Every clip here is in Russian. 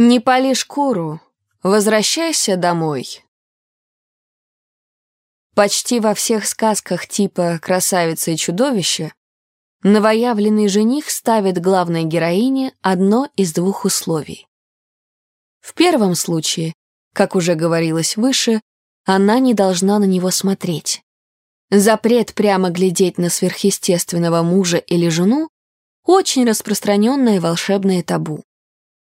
Не пали шкуру, возвращайся домой. Почти во всех сказках типа «Красавица и чудовище» новоявленный жених ставит главной героине одно из двух условий. В первом случае, как уже говорилось выше, она не должна на него смотреть. Запрет прямо глядеть на сверхъестественного мужа или жену — очень распространенное волшебное табу.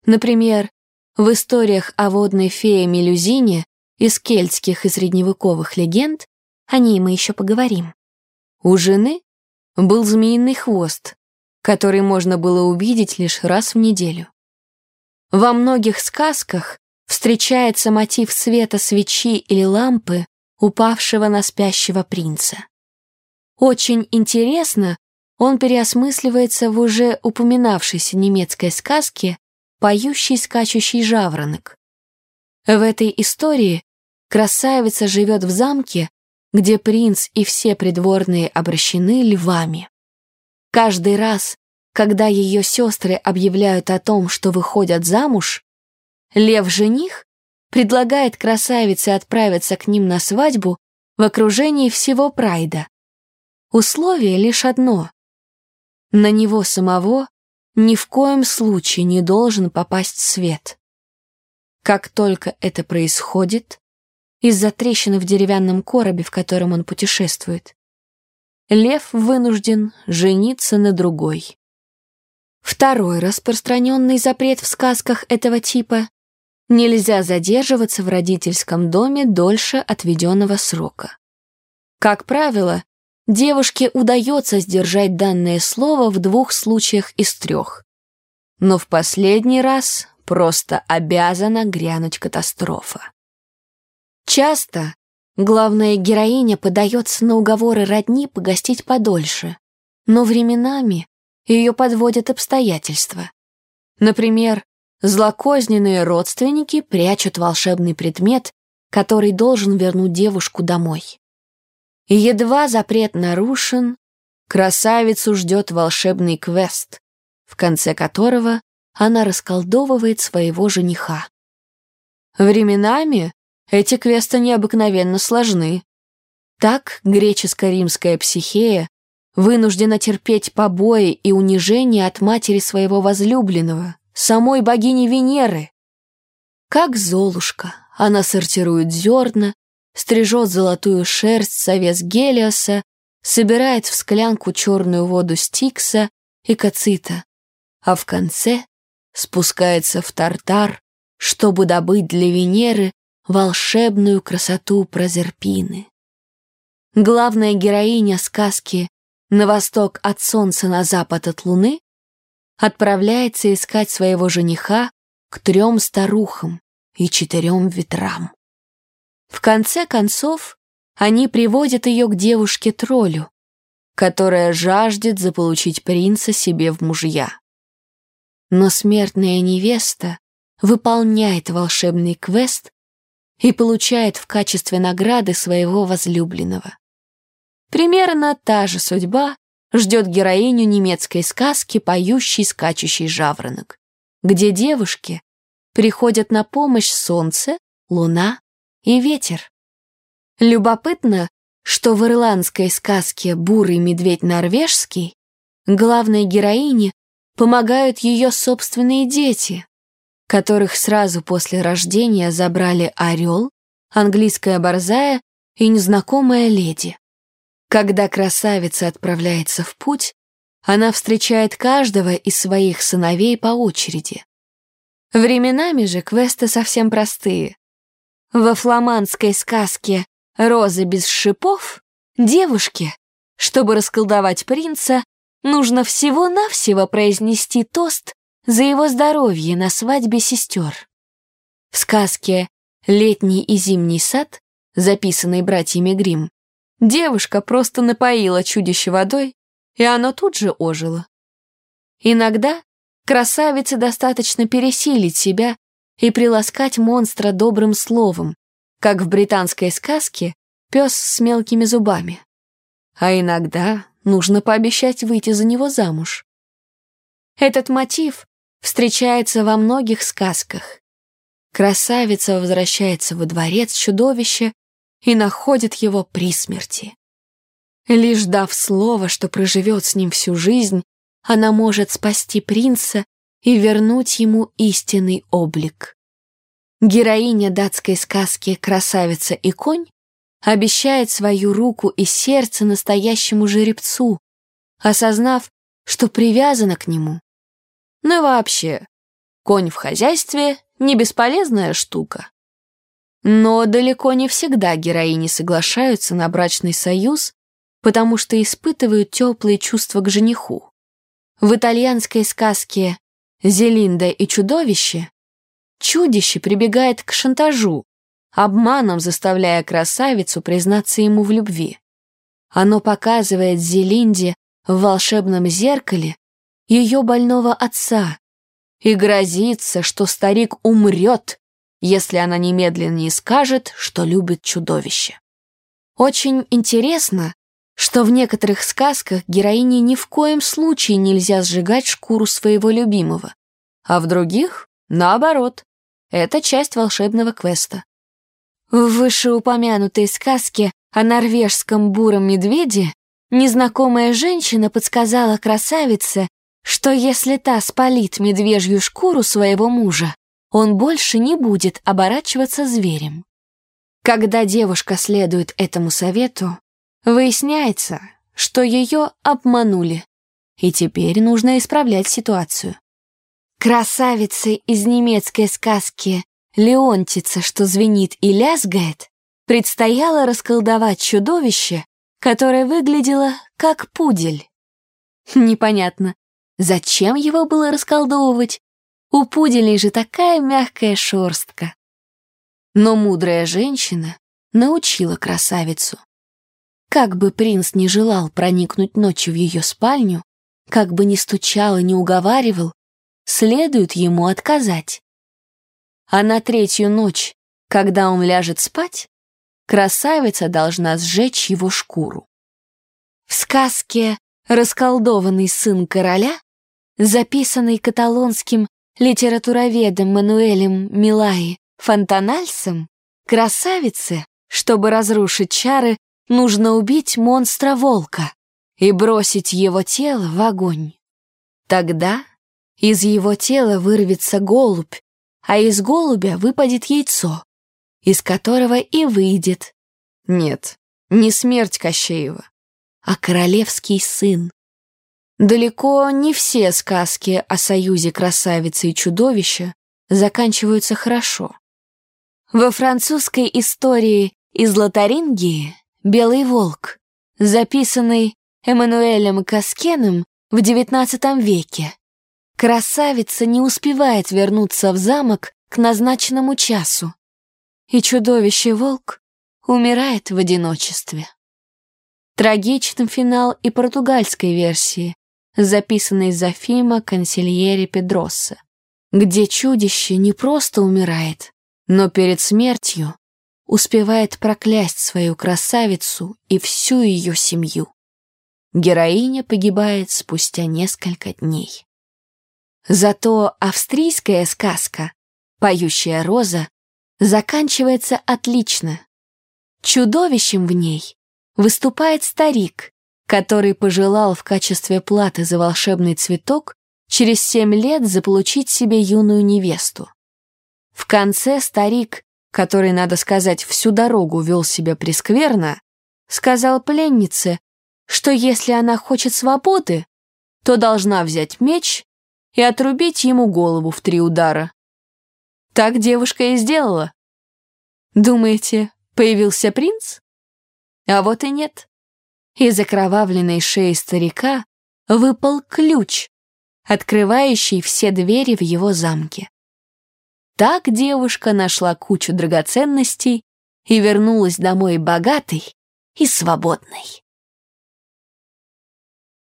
Например, в историях о водной фее Мелюзине из кельтских и средневековых легенд, о ней мы еще поговорим, у жены был змеиный хвост, который можно было увидеть лишь раз в неделю. Во многих сказках встречается мотив света свечи или лампы, упавшего на спящего принца. Очень интересно, он переосмысливается в уже упоминавшейся немецкой сказке поющий скачущий жаворонок. В этой истории красавица живет в замке, где принц и все придворные обращены львами. Каждый раз, когда ее сестры объявляют о том, что выходят замуж, лев-жених предлагает красавице отправиться к ним на свадьбу в окружении всего прайда. Условие лишь одно — на него самого ни в коем случае не должен попасть свет. Как только это происходит, из-за трещины в деревянном коробе, в котором он путешествует, лев вынужден жениться на другой. Второй распространенный запрет в сказках этого типа — нельзя задерживаться в родительском доме дольше отведенного срока. Как правило, девушке удается сдержать данное слово в двух случаях из трех. Но в последний раз просто обязана грянуть катастрофа. Часто главная героиня подается на уговоры родни погостить подольше, но временами ее подводят обстоятельства. Например, злокозненные родственники прячут волшебный предмет, который должен вернуть девушку домой. И едва запрет нарушен, красавицу ждет волшебный квест, в конце которого она расколдовывает своего жениха. Временами эти квесты необыкновенно сложны. Так греческо-римская психея вынуждена терпеть побои и унижения от матери своего возлюбленного, самой богини Венеры. Как Золушка, она сортирует зерна, стрижет золотую шерсть с овес Гелиоса, собирает в склянку черную воду Стикса и Кацита, а в конце спускается в Тартар, чтобы добыть для Венеры волшебную красоту Прозерпины. Главная героиня сказки «На восток от солнца, на запад от луны» отправляется искать своего жениха к трем старухам и четырем ветрам. В конце концов, они приводят ее к девушке-троллю, которая жаждет заполучить принца себе в мужья. Но смертная невеста выполняет волшебный квест и получает в качестве награды своего возлюбленного. Примерно та же судьба ждет героиню немецкой сказки «Поющий скачущий жаворонок», где девушки приходят на помощь солнце, луна и ветер. Любопытно, что в ирландской сказке «Бурый медведь норвежский» главной героине помогают ее собственные дети, которых сразу после рождения забрали орел, английская борзая и незнакомая леди. Когда красавица отправляется в путь, она встречает каждого из своих сыновей по очереди. Временами же квесты совсем простые. Во фламандской сказке «Розы без шипов» девушке, чтобы расколдовать принца, нужно всего-навсего произнести тост за его здоровье на свадьбе сестер. В сказке «Летний и зимний сад», записанной братьями Гримм, девушка просто напоила чудище водой, и оно тут же ожило. Иногда красавице достаточно пересилить себя и приласкать монстра добрым словом, как в британской сказке «Пес с мелкими зубами». А иногда нужно пообещать выйти за него замуж. Этот мотив встречается во многих сказках. Красавица возвращается во дворец чудовища и находит его при смерти. Лишь дав слово, что проживет с ним всю жизнь, она может спасти принца и вернуть ему истинный облик. Героиня датской сказки «Красавица и конь» обещает свою руку и сердце настоящему жеребцу, осознав, что привязана к нему. Ну и вообще, конь в хозяйстве — не бесполезная штука. Но далеко не всегда героини соглашаются на брачный союз, потому что испытывают теплые чувства к жениху. В итальянской сказке «Зелинда и чудовище» чудище прибегает к шантажу, обманом заставляя красавицу признаться ему в любви. Оно показывает Зелинде в волшебном зеркале ее больного отца и грозится, что старик умрет, если она немедленно не скажет, что любит чудовище. Очень интересно, что в некоторых сказках героине ни в коем случае нельзя сжигать шкуру своего любимого, а в других — наоборот. Это часть волшебного квеста. В вышеупомянутой сказке о норвежском буром медведе незнакомая женщина подсказала красавице, что если та спалит медвежью шкуру своего мужа, он больше не будет оборачиваться зверем. Когда девушка следует этому совету, выясняется, что ее обманули, и теперь нужно исправлять ситуацию. Красавице из немецкой сказки Леонтица, что звенит и лязгает, предстояло расколдовать чудовище, которое выглядело как пудель. Непонятно, зачем его было расколдовывать? У пуделей же такая мягкая шерстка. Но мудрая женщина научила красавицу. Как бы принц не желал проникнуть ночью в ее спальню, как бы ни стучал и не уговаривал, следует ему отказать. А на третью ночь, когда он ляжет спать, красавица должна сжечь его шкуру. В сказке «Расколдованный сын короля», записанной каталонским литературоведом Мануэлем Милаи Фонтанальсом, красавице, чтобы разрушить чары, нужно убить монстра-волка и бросить его тело в огонь. Тогда из его тела вырвется голубь, а из голубя выпадет яйцо, из которого и выйдет. Нет, не смерть Кощеева, а королевский сын. Далеко не все сказки о союзе красавицы и чудовища заканчиваются хорошо. Во французской истории из Лотарингии «Белый волк», записанный Эммануэлем Каскеном в XIX веке, Красавица не успевает вернуться в замок к назначенному часу, и чудовище-волк умирает в одиночестве. Трагичным финал и португальской версии, записанной Зофима Консильери Педросса, где чудище не просто умирает, но перед смертью успевает проклясть свою красавицу и всю ее семью. Героиня погибает спустя несколько дней. Зато австрийская сказка «Поющая роза» заканчивается отлично. Чудовищем в ней выступает старик, который пожелал в качестве платы за волшебный цветок через семь лет заполучить себе юную невесту. В конце старик, который, надо сказать, всю дорогу вел себя прескверно, сказал пленнице, что если она хочет свободы, то должна взять меч и отрубить ему голову в три удара. Так девушка и сделала. Думаете, появился принц? А вот и нет. Из окровавленной шеи старика выпал ключ, открывающий все двери в его замке. Так девушка нашла кучу драгоценностей и вернулась домой богатой и свободной.